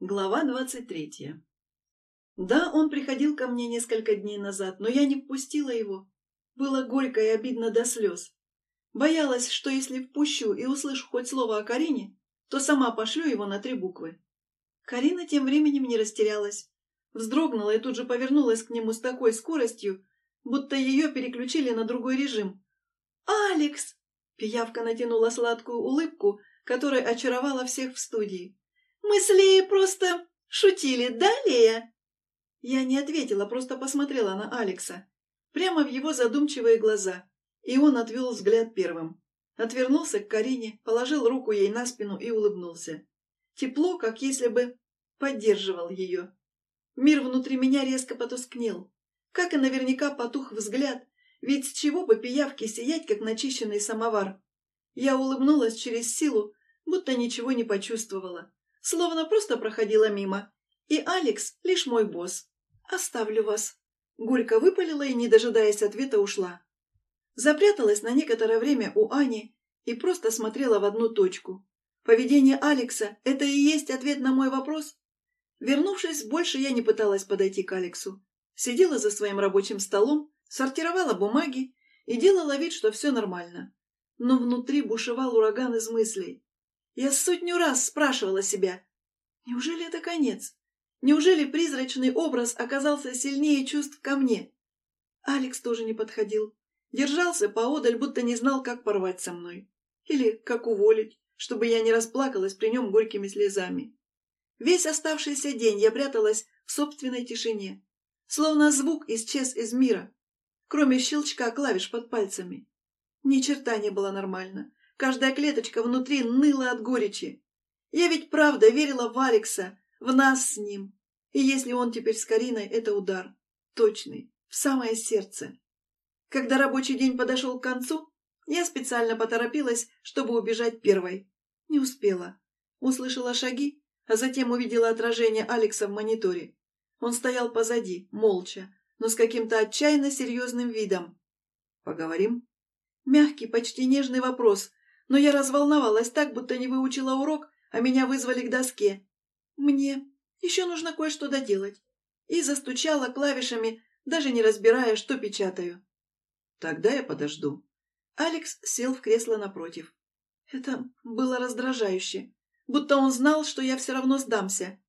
Глава двадцать третья. Да, он приходил ко мне несколько дней назад, но я не впустила его. Было горько и обидно до слез. Боялась, что если впущу и услышу хоть слово о Карине, то сама пошлю его на три буквы. Карина тем временем не растерялась. Вздрогнула и тут же повернулась к нему с такой скоростью, будто ее переключили на другой режим. «Алекс!» Пиявка натянула сладкую улыбку, которая очаровала всех в студии. Мы с Леей просто шутили, да, Лея?» Я не ответила, просто посмотрела на Алекса. Прямо в его задумчивые глаза. И он отвел взгляд первым. Отвернулся к Карине, положил руку ей на спину и улыбнулся. Тепло, как если бы поддерживал ее. Мир внутри меня резко потускнел. Как и наверняка потух взгляд, ведь с чего бы пиявке сиять, как начищенный самовар? Я улыбнулась через силу, будто ничего не почувствовала словно просто проходила мимо. И Алекс лишь мой босс. Оставлю вас. Горько выпалила и, не дожидаясь ответа, ушла. Запряталась на некоторое время у Ани и просто смотрела в одну точку. Поведение Алекса – это и есть ответ на мой вопрос? Вернувшись, больше я не пыталась подойти к Алексу. Сидела за своим рабочим столом, сортировала бумаги и делала вид, что все нормально. Но внутри бушевал ураган из мыслей. Я сотню раз спрашивала себя, неужели это конец? Неужели призрачный образ оказался сильнее чувств ко мне? Алекс тоже не подходил. Держался поодаль, будто не знал, как порвать со мной. Или как уволить, чтобы я не расплакалась при нем горькими слезами. Весь оставшийся день я пряталась в собственной тишине. Словно звук исчез из мира, кроме щелчка клавиш под пальцами. Ни черта не было нормально. Каждая клеточка внутри ныла от горечи. Я ведь правда верила в Алекса, в нас с ним. И если он теперь с Кариной, это удар. Точный, в самое сердце. Когда рабочий день подошел к концу, я специально поторопилась, чтобы убежать первой. Не успела. Услышала шаги, а затем увидела отражение Алекса в мониторе. Он стоял позади, молча, но с каким-то отчаянно серьезным видом. «Поговорим?» Мягкий, почти нежный вопрос, но я разволновалась так, будто не выучила урок, а меня вызвали к доске. Мне еще нужно кое-что доделать. И застучала клавишами, даже не разбирая, что печатаю. Тогда я подожду. Алекс сел в кресло напротив. Это было раздражающе. Будто он знал, что я все равно сдамся.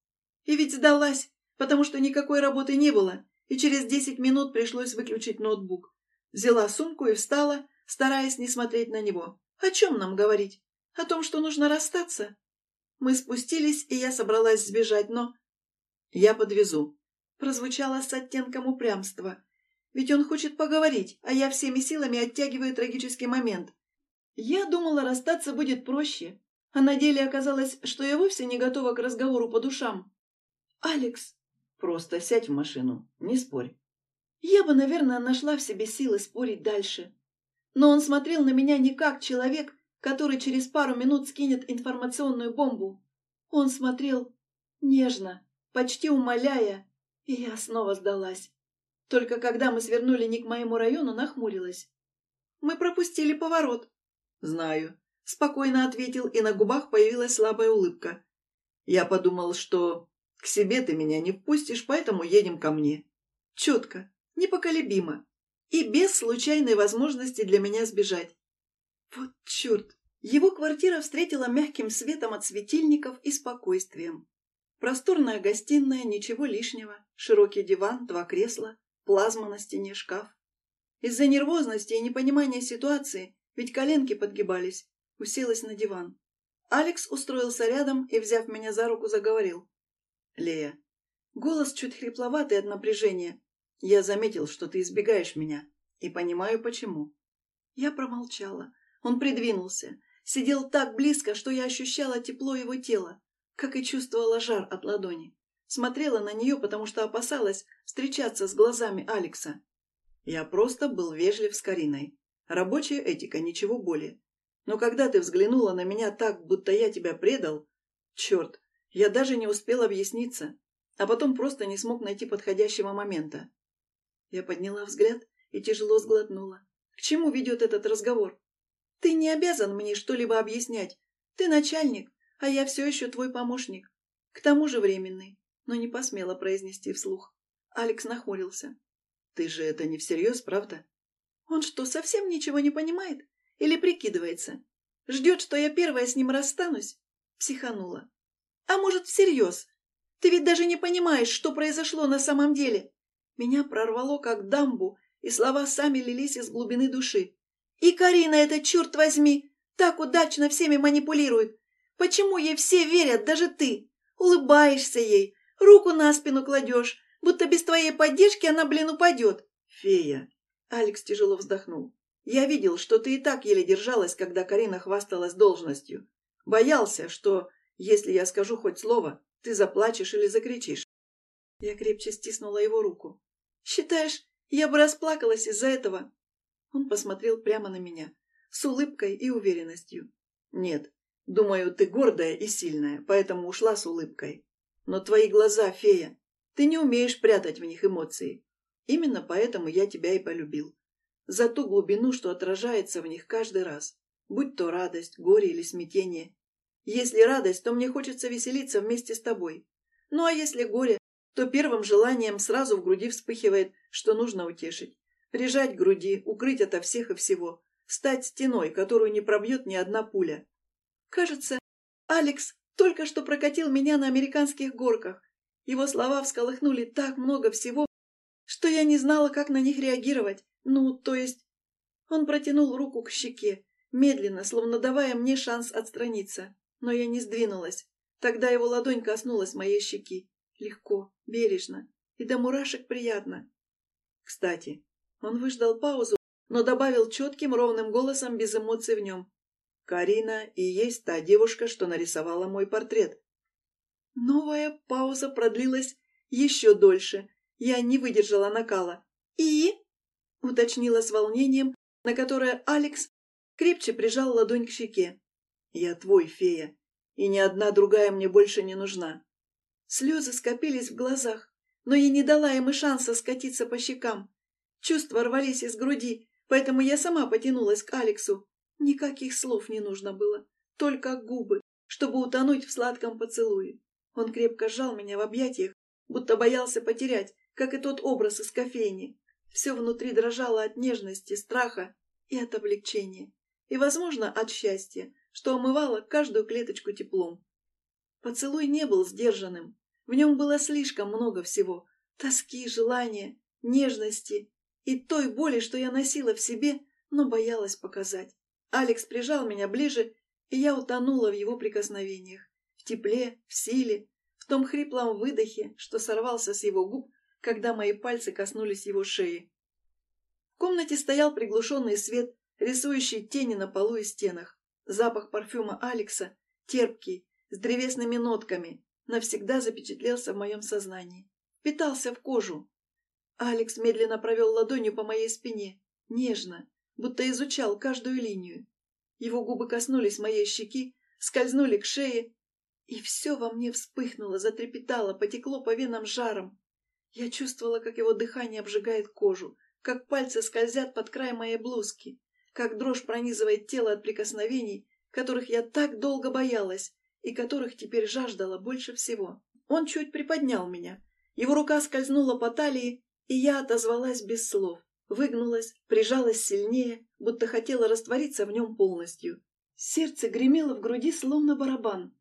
И ведь сдалась, потому что никакой работы не было, и через десять минут пришлось выключить ноутбук. Взяла сумку и встала, стараясь не смотреть на него. О чем нам говорить? О том, что нужно расстаться? Мы спустились, и я собралась сбежать, но... «Я подвезу», — прозвучало с оттенком упрямства. «Ведь он хочет поговорить, а я всеми силами оттягиваю трагический момент. Я думала, расстаться будет проще, а на деле оказалось, что я вовсе не готова к разговору по душам. Алекс...» «Просто сядь в машину, не спорь». Я бы, наверное, нашла в себе силы спорить дальше но он смотрел на меня не как человек, который через пару минут скинет информационную бомбу. Он смотрел нежно, почти умоляя, и я снова сдалась. Только когда мы свернули не к моему району, нахмурилась. Мы пропустили поворот. «Знаю», — спокойно ответил, и на губах появилась слабая улыбка. «Я подумал, что к себе ты меня не впустишь, поэтому едем ко мне». Четко, непоколебимо и без случайной возможности для меня сбежать. Вот черт! Его квартира встретила мягким светом от светильников и спокойствием. Просторная гостиная, ничего лишнего, широкий диван, два кресла, плазма на стене, шкаф. Из-за нервозности и непонимания ситуации, ведь коленки подгибались, уселась на диван. Алекс устроился рядом и, взяв меня за руку, заговорил. «Лея». Голос чуть хрипловатый от напряжения, я заметил, что ты избегаешь меня, и понимаю, почему. Я промолчала. Он придвинулся. Сидел так близко, что я ощущала тепло его тела, как и чувствовала жар от ладони. Смотрела на нее, потому что опасалась встречаться с глазами Алекса. Я просто был вежлив с Кариной. Рабочая этика, ничего более. Но когда ты взглянула на меня так, будто я тебя предал... Черт, я даже не успел объясниться, а потом просто не смог найти подходящего момента. Я подняла взгляд и тяжело сглотнула. К чему ведет этот разговор? Ты не обязан мне что-либо объяснять. Ты начальник, а я все еще твой помощник. К тому же временный, но не посмела произнести вслух. Алекс нахмурился. «Ты же это не всерьез, правда?» «Он что, совсем ничего не понимает? Или прикидывается? Ждет, что я первая с ним расстанусь?» Психанула. «А может, всерьез? Ты ведь даже не понимаешь, что произошло на самом деле!» Меня прорвало, как дамбу, и слова сами лились из глубины души. «И Карина это, черт возьми, так удачно всеми манипулирует! Почему ей все верят, даже ты? Улыбаешься ей, руку на спину кладешь, будто без твоей поддержки она, блин, упадет. Фея. Алекс тяжело вздохнул. Я видел, что ты и так еле держалась, когда Карина хвасталась должностью. Боялся, что, если я скажу хоть слово, ты заплачешь или закричишь. Я крепче стиснула его руку. «Считаешь, я бы расплакалась из-за этого?» Он посмотрел прямо на меня, с улыбкой и уверенностью. «Нет, думаю, ты гордая и сильная, поэтому ушла с улыбкой. Но твои глаза, фея, ты не умеешь прятать в них эмоции. Именно поэтому я тебя и полюбил. За ту глубину, что отражается в них каждый раз. Будь то радость, горе или смятение. Если радость, то мне хочется веселиться вместе с тобой. Ну а если горе, то первым желанием сразу в груди вспыхивает, что нужно утешить. Прижать к груди, укрыть ото всех и всего. Стать стеной, которую не пробьет ни одна пуля. Кажется, Алекс только что прокатил меня на американских горках. Его слова всколыхнули так много всего, что я не знала, как на них реагировать. Ну, то есть... Он протянул руку к щеке, медленно, словно давая мне шанс отстраниться. Но я не сдвинулась. Тогда его ладонь коснулась моей щеки. Легко, бережно и до мурашек приятно. Кстати, он выждал паузу, но добавил четким ровным голосом без эмоций в нем. «Карина и есть та девушка, что нарисовала мой портрет. Новая пауза продлилась еще дольше. Я не выдержала накала. «И?» — уточнила с волнением, на которое Алекс крепче прижал ладонь к щеке. «Я твой, фея, и ни одна другая мне больше не нужна». Слезы скопились в глазах, но я не дала им и шанса скатиться по щекам. Чувства рвались из груди, поэтому я сама потянулась к Алексу. Никаких слов не нужно было, только губы, чтобы утонуть в сладком поцелуе. Он крепко сжал меня в объятиях, будто боялся потерять, как и тот образ из кофейни. Все внутри дрожало от нежности, страха и от облегчения. И, возможно, от счастья, что омывало каждую клеточку теплом. Поцелуй не был сдержанным. В нем было слишком много всего. Тоски, желания, нежности и той боли, что я носила в себе, но боялась показать. Алекс прижал меня ближе, и я утонула в его прикосновениях тепле, в силе, в том хриплом выдохе, что сорвался с его губ, когда мои пальцы коснулись его шеи. В комнате стоял приглушенный свет, рисующий тени на полу и стенах. Запах парфюма Алекса, терпкий, с древесными нотками, навсегда запечатлелся в моем сознании. Питался в кожу. Алекс медленно провел ладонью по моей спине, нежно, будто изучал каждую линию. Его губы коснулись моей щеки, скользнули к шее, и все во мне вспыхнуло, затрепетало, потекло по венам жаром. Я чувствовала, как его дыхание обжигает кожу, как пальцы скользят под край моей блузки, как дрожь пронизывает тело от прикосновений, которых я так долго боялась и которых теперь жаждала больше всего. Он чуть приподнял меня. Его рука скользнула по талии, и я отозвалась без слов. Выгнулась, прижалась сильнее, будто хотела раствориться в нем полностью. Сердце гремело в груди, словно барабан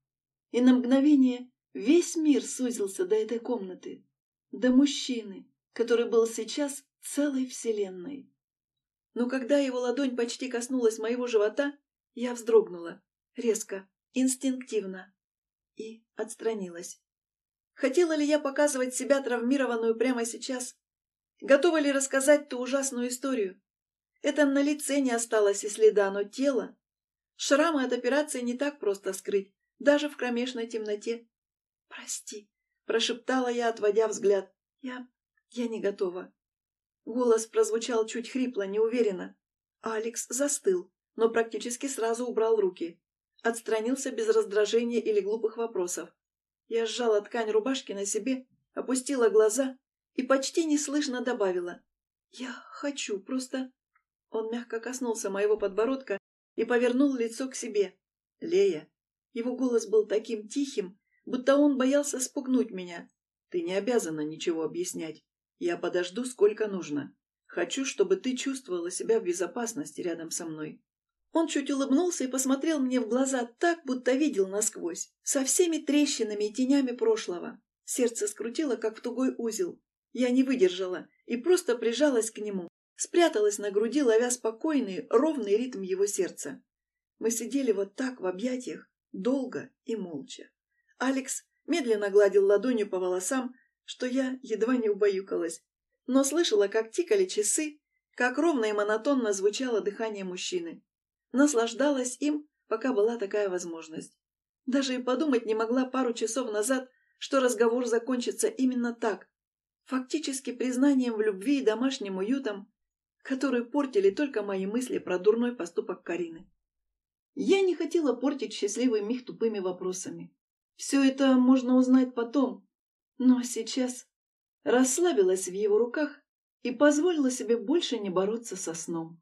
и на мгновение весь мир сузился до этой комнаты, до мужчины, который был сейчас целой вселенной. Но когда его ладонь почти коснулась моего живота, я вздрогнула, резко, инстинктивно, и отстранилась. Хотела ли я показывать себя травмированную прямо сейчас? Готова ли рассказать ту ужасную историю? Это на лице не осталось и следа, но тело... Шрамы от операции не так просто скрыть даже в кромешной темноте. «Прости», — прошептала я, отводя взгляд. «Я... я не готова». Голос прозвучал чуть хрипло, неуверенно. Алекс застыл, но практически сразу убрал руки. Отстранился без раздражения или глупых вопросов. Я сжала ткань рубашки на себе, опустила глаза и почти неслышно добавила. «Я хочу, просто...» Он мягко коснулся моего подбородка и повернул лицо к себе. «Лея, его голос был таким тихим, будто он боялся спугнуть меня. Ты не обязана ничего объяснять. Я подожду, сколько нужно. Хочу, чтобы ты чувствовала себя в безопасности рядом со мной. Он чуть улыбнулся и посмотрел мне в глаза так, будто видел насквозь, со всеми трещинами и тенями прошлого. Сердце скрутило, как в тугой узел. Я не выдержала и просто прижалась к нему, спряталась на груди, ловя спокойный, ровный ритм его сердца. Мы сидели вот так в объятиях, долго и молча. Алекс медленно гладил ладонью по волосам, что я едва не убаюкалась, но слышала, как тикали часы, как ровно и монотонно звучало дыхание мужчины. Наслаждалась им, пока была такая возможность. Даже и подумать не могла пару часов назад, что разговор закончится именно так, фактически признанием в любви и домашним уютом, которые портили только мои мысли про дурной поступок Карины. Я не хотела портить счастливый миг тупыми вопросами. Все это можно узнать потом, но сейчас расслабилась в его руках и позволила себе больше не бороться со сном.